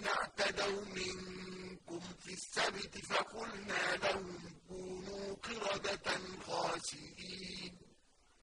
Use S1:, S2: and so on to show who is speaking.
S1: الذين اعتدوا مِنكُمْ فِي السَّبْتِ فَقُلْنَا لَهُمْ كُونُوا قِرَدَةً